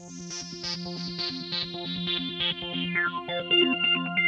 Thank you.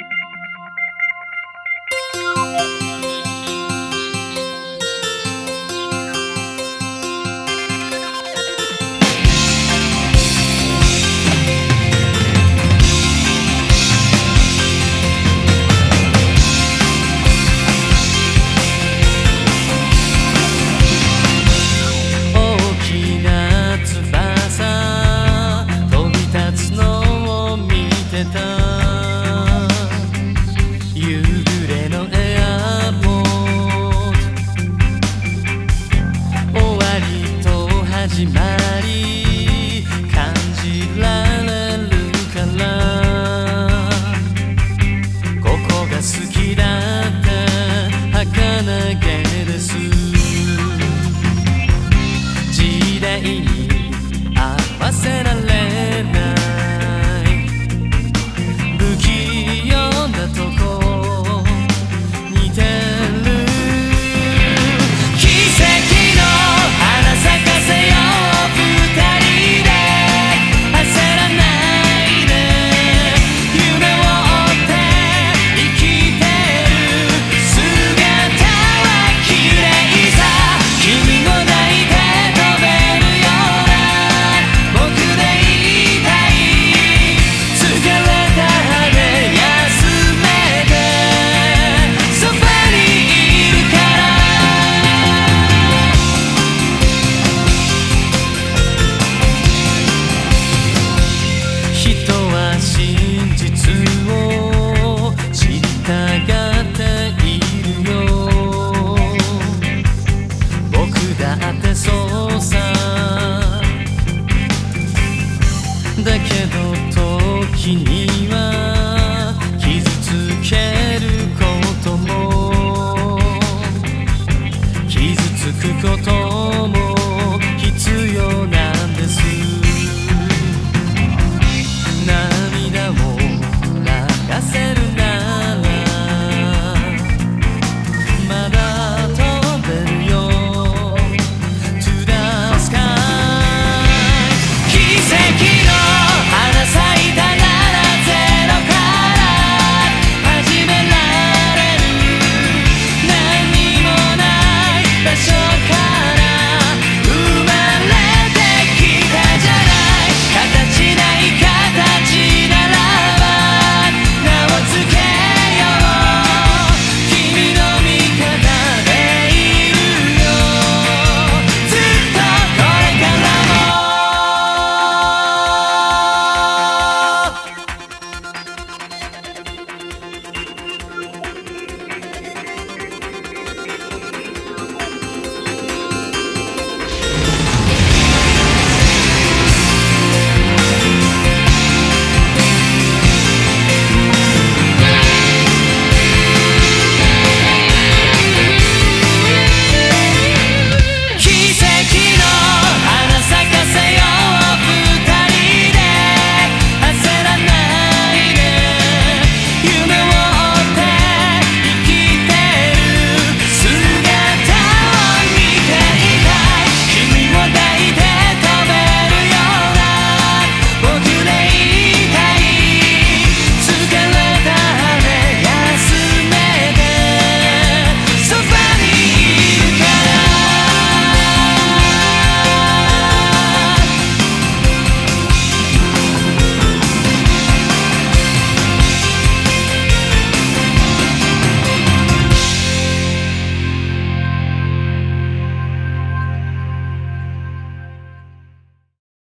時代だけど時には